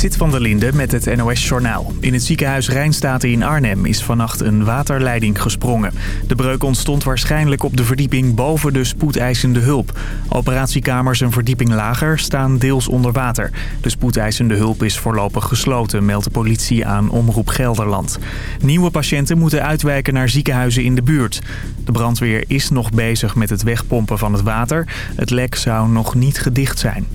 Sit van der Linde met het NOS-journaal. In het ziekenhuis Rijnstaten in Arnhem is vannacht een waterleiding gesprongen. De breuk ontstond waarschijnlijk op de verdieping boven de spoedeisende hulp. Operatiekamers een verdieping lager staan deels onder water. De spoedeisende hulp is voorlopig gesloten, meldt de politie aan Omroep Gelderland. Nieuwe patiënten moeten uitwijken naar ziekenhuizen in de buurt. De brandweer is nog bezig met het wegpompen van het water. Het lek zou nog niet gedicht zijn.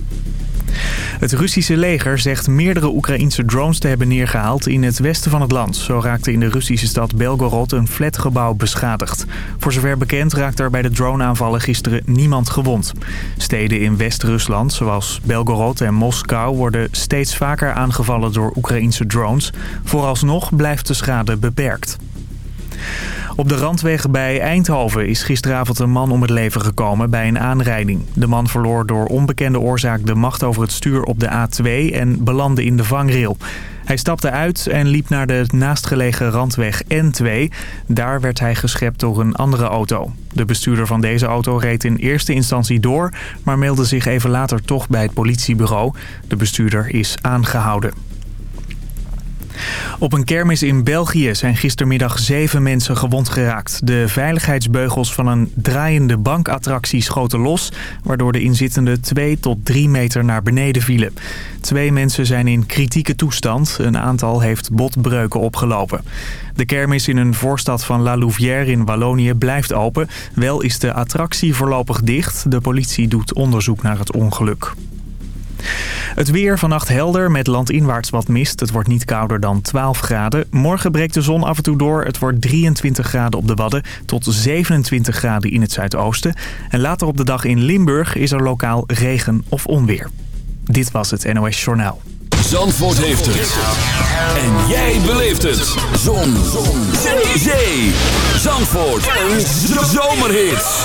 Het Russische leger zegt meerdere Oekraïnse drones te hebben neergehaald in het westen van het land. Zo raakte in de Russische stad Belgorod een flatgebouw beschadigd. Voor zover bekend raakte er bij de droneaanvallen gisteren niemand gewond. Steden in West-Rusland, zoals Belgorod en Moskou, worden steeds vaker aangevallen door Oekraïnse drones. Vooralsnog blijft de schade beperkt. Op de randweg bij Eindhoven is gisteravond een man om het leven gekomen bij een aanrijding. De man verloor door onbekende oorzaak de macht over het stuur op de A2 en belandde in de vangrail. Hij stapte uit en liep naar de naastgelegen randweg N2. Daar werd hij geschept door een andere auto. De bestuurder van deze auto reed in eerste instantie door... maar meldde zich even later toch bij het politiebureau. De bestuurder is aangehouden. Op een kermis in België zijn gistermiddag zeven mensen gewond geraakt. De veiligheidsbeugels van een draaiende bankattractie schoten los... waardoor de inzittenden twee tot drie meter naar beneden vielen. Twee mensen zijn in kritieke toestand. Een aantal heeft botbreuken opgelopen. De kermis in een voorstad van La Louvière in Wallonië blijft open. Wel is de attractie voorlopig dicht. De politie doet onderzoek naar het ongeluk. Het weer vannacht helder met landinwaarts wat mist. Het wordt niet kouder dan 12 graden. Morgen breekt de zon af en toe door. Het wordt 23 graden op de Wadden tot 27 graden in het zuidoosten. En later op de dag in Limburg is er lokaal regen of onweer. Dit was het NOS Journaal. Zandvoort heeft het. En jij beleeft het. Zon. zon. Zee. Zandvoort. Een zomerhit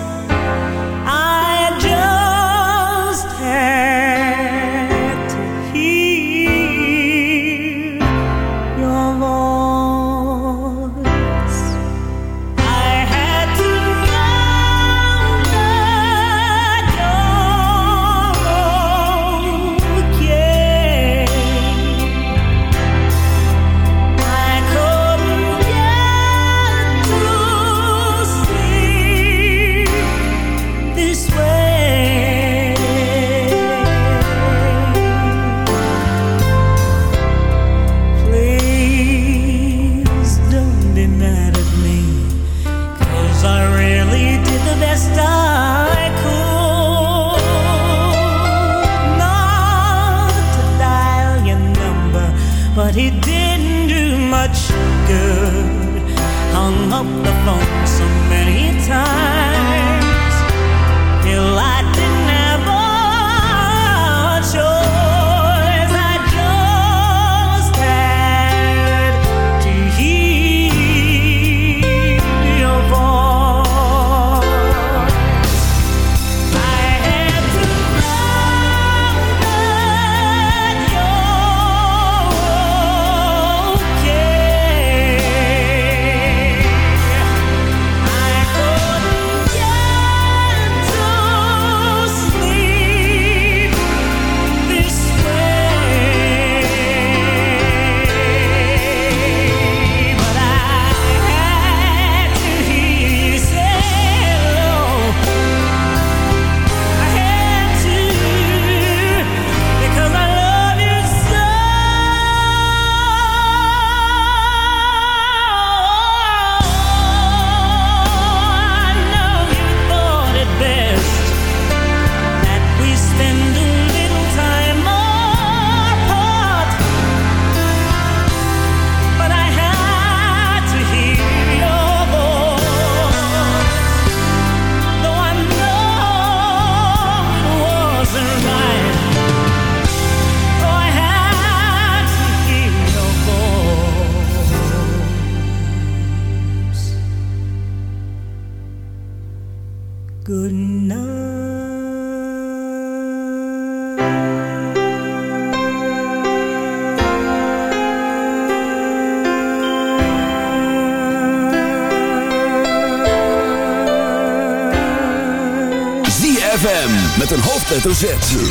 hoofdletter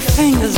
fingers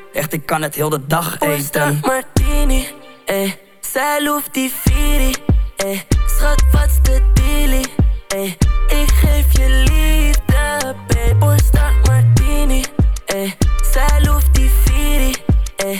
echt, ik kan het heel de dag eten. martini, eh. Zij loeft die Viri, eh. Schat, wat's de dealie, eh. Ik geef je liefde, babe. start martini, eh. Zij loeft die Viri, eh.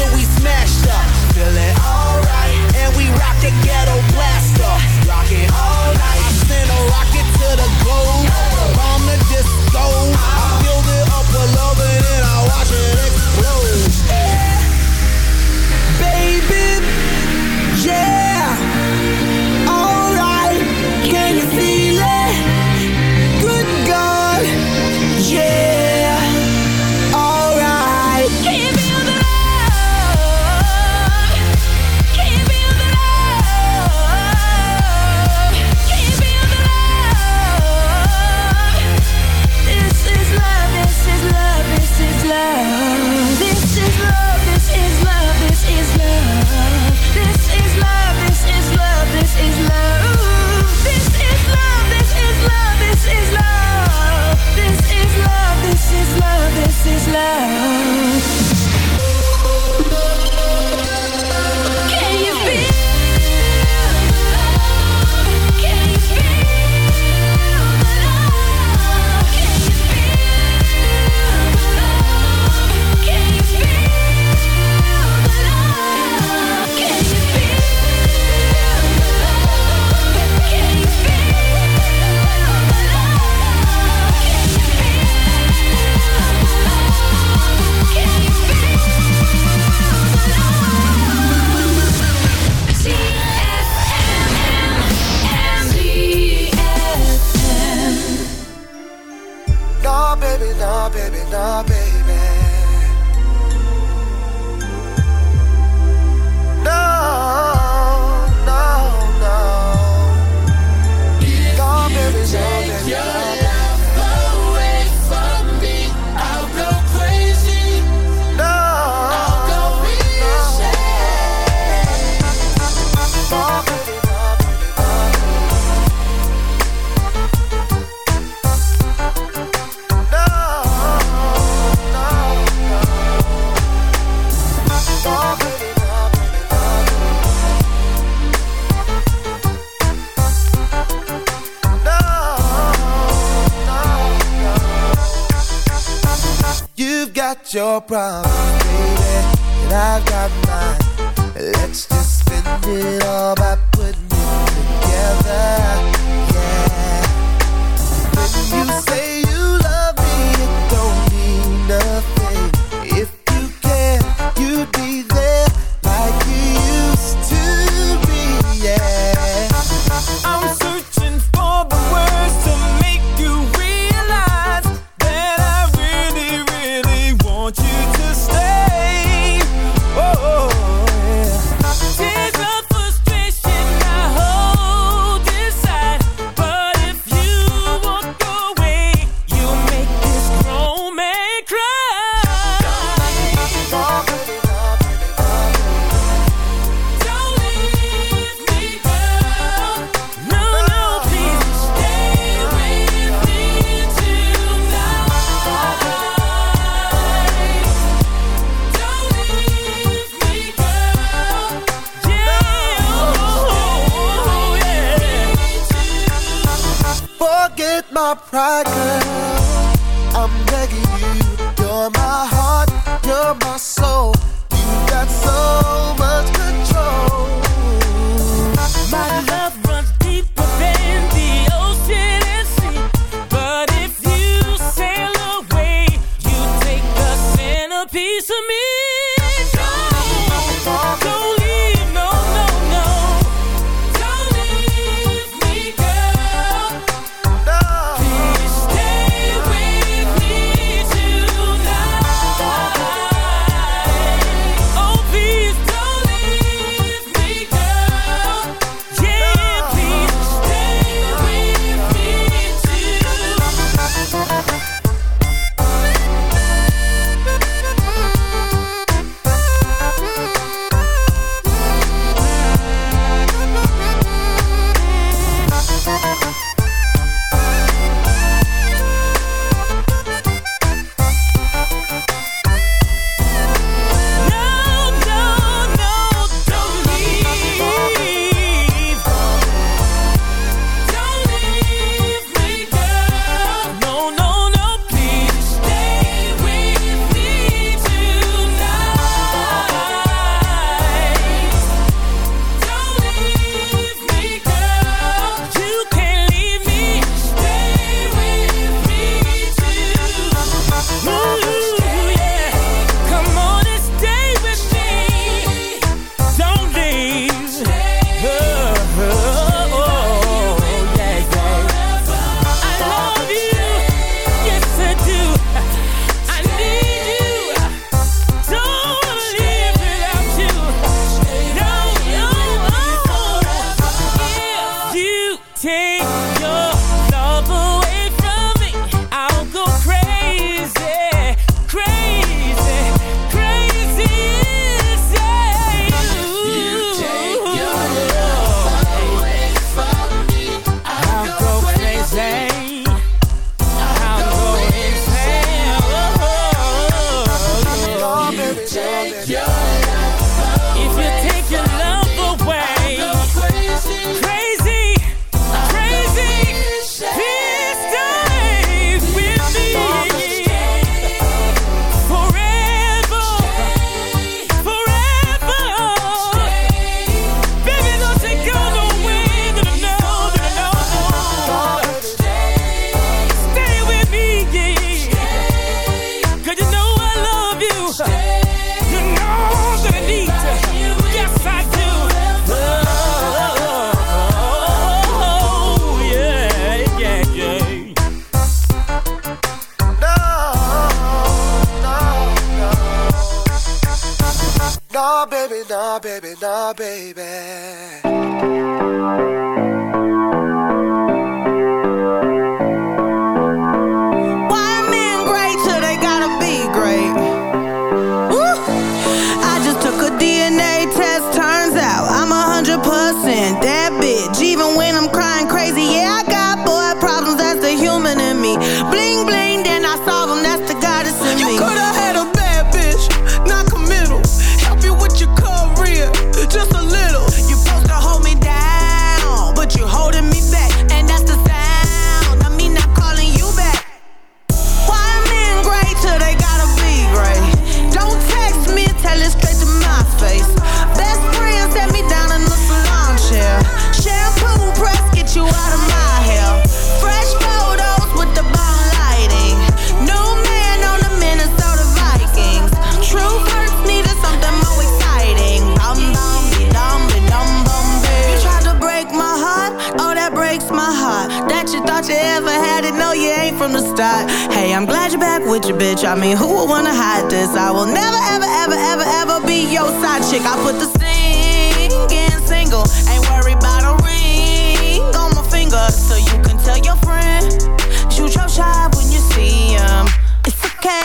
till we smashed up. Feeling alright, and we rock the ghetto blaster. Rock it all night, I send a rocket to the globe, bomb the disco.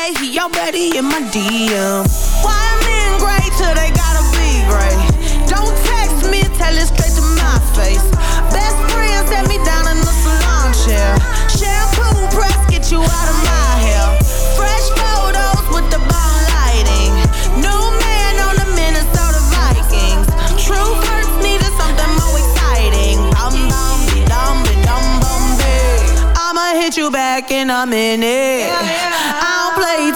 Okay, he already in my DM. Why men great till they gotta be great? Don't text me, tell it straight to my face. Best friend set me down in the salon chair. Shampoo press, get you out of my hair. Fresh photos with the bomb lighting. New man on the Minnesota Vikings. True hurts needed something more exciting. Bum bum dum dum bum. I'ma hit you back in a minute. I don't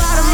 out of my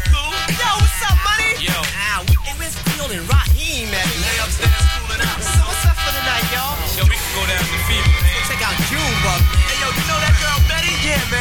Where's Field and Raheem at? They upstairs cooling out. So what's up for the night, y'all? Yo, we can go down to the fever, man. Check out Junebug. Hey, yo, you know that girl Betty? Yeah, man.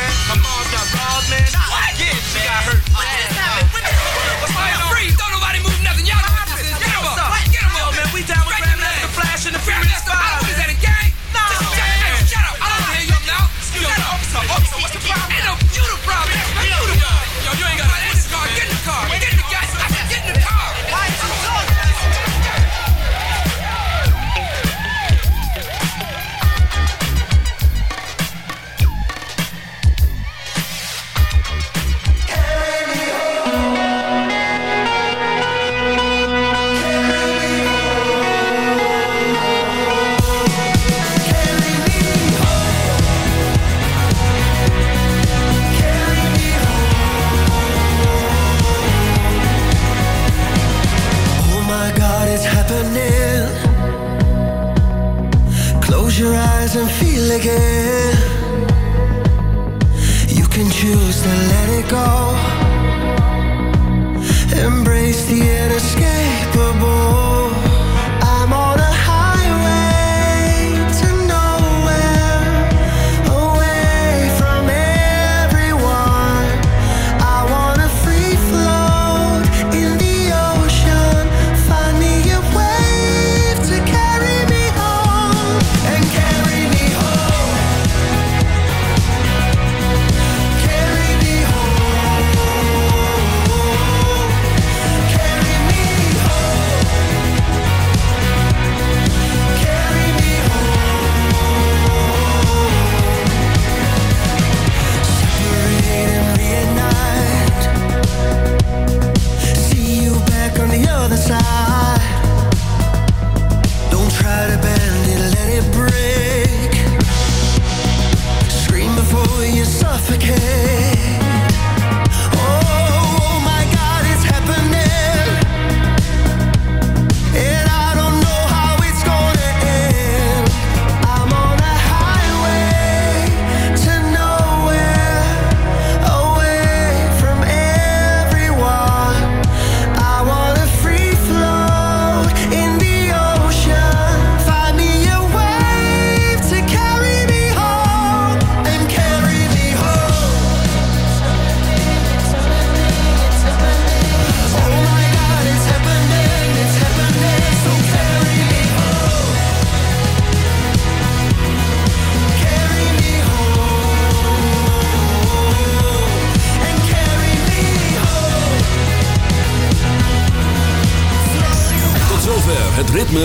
Again.